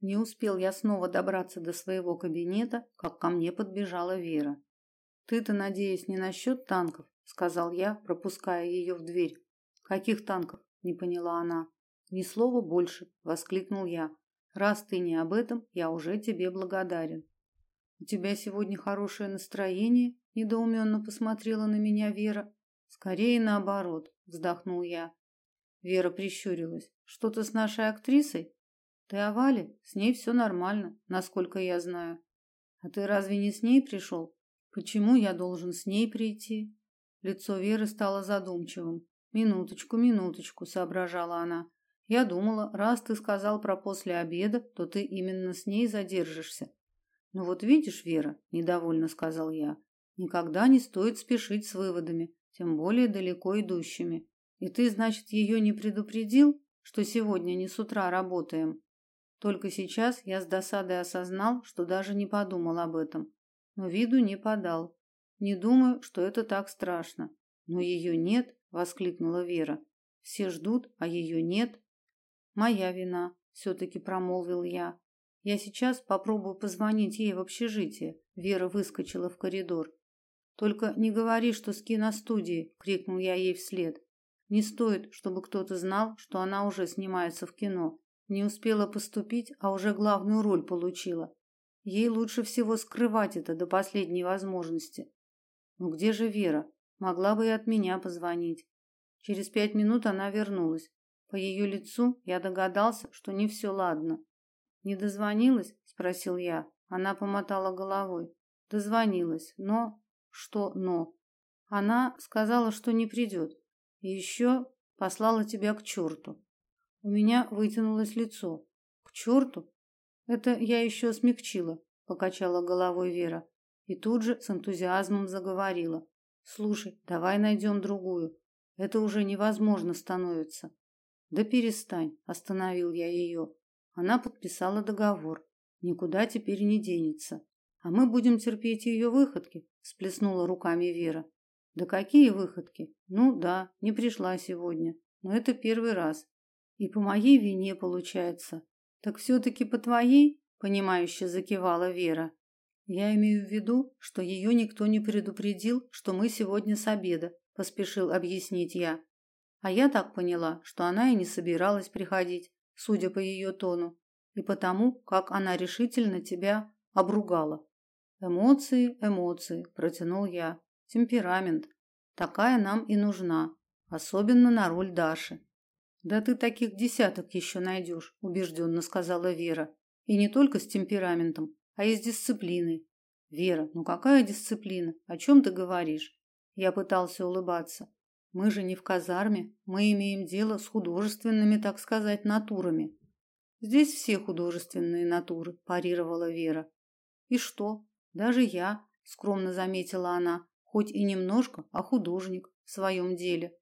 Не успел я снова добраться до своего кабинета, как ко мне подбежала Вера. Ты-то, надеюсь, не насчет танков, сказал я, пропуская ее в дверь. Каких танков? не поняла она. Ни слова больше, воскликнул я. Раз ты не об этом, я уже тебе благодарен. У тебя сегодня хорошее настроение? недоуменно посмотрела на меня Вера. Скорее наоборот, вздохнул я. Вера прищурилась. Что-то с нашей актрисой? Ты о Вале? С ней все нормально, насколько я знаю. А ты разве не с ней пришел? Почему я должен с ней прийти? Лицо Веры стало задумчивым. Минуточку, минуточку, соображала она. Я думала, раз ты сказал про после обеда, то ты именно с ней задержишься. Ну вот видишь, Вера, недовольно сказал я. Никогда не стоит спешить с выводами, тем более далеко идущими. И ты, значит, ее не предупредил, что сегодня не с утра работаем? Только сейчас я с досадой осознал, что даже не подумал об этом, но виду не подал. Не думаю, что это так страшно. Но ее нет, воскликнула Вера. Все ждут, а ее нет. Моя вина, все таки промолвил я. Я сейчас попробую позвонить ей в общежитие. Вера выскочила в коридор. Только не говори, что с киностудии, крикнул я ей вслед. Не стоит, чтобы кто-то знал, что она уже снимается в кино. Не успела поступить, а уже главную роль получила. Ей лучше всего скрывать это до последней возможности. Ну где же Вера? Могла бы и от меня позвонить. Через пять минут она вернулась. По ее лицу я догадался, что не все ладно. Не дозвонилась, спросил я. Она помотала головой. Дозвонилась, но что но? Она сказала, что не придет. И еще послала тебя к черту. У меня вытянулось лицо. К черту? Это я еще смягчила, покачала головой Вера и тут же с энтузиазмом заговорила. Слушай, давай найдем другую. Это уже невозможно становится. Да перестань, остановил я ее. Она подписала договор. Никуда теперь не денется. А мы будем терпеть ее выходки, всплеснула руками Вера. Да какие выходки? Ну да, не пришла сегодня. Но это первый раз. И по моей вине получается. Так все таки по твоей, понимающе закивала Вера. Я имею в виду, что ее никто не предупредил, что мы сегодня с обеда, поспешил объяснить я. А я так поняла, что она и не собиралась приходить, судя по ее тону, и потому, как она решительно тебя обругала. Эмоции, эмоции, протянул я. Темперамент. Такая нам и нужна, особенно на роль Даши. Да ты таких десяток еще найдешь, убежденно сказала Вера. И не только с темпераментом, а и с дисциплиной. Вера, ну какая дисциплина? О чем ты говоришь? Я пытался улыбаться. Мы же не в казарме, мы имеем дело с художественными, так сказать, натурами. Здесь все художественные натуры, парировала Вера. И что? Даже я, скромно заметила она, хоть и немножко, а художник в своем деле.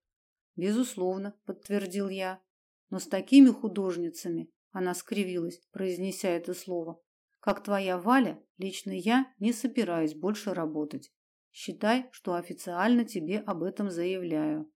Безусловно, подтвердил я. Но с такими художницами, она скривилась, произнеся это слово, как твоя Валя, лично я не собираюсь больше работать. Считай, что официально тебе об этом заявляю.